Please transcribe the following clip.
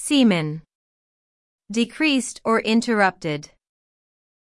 Semen. Decreased or interrupted.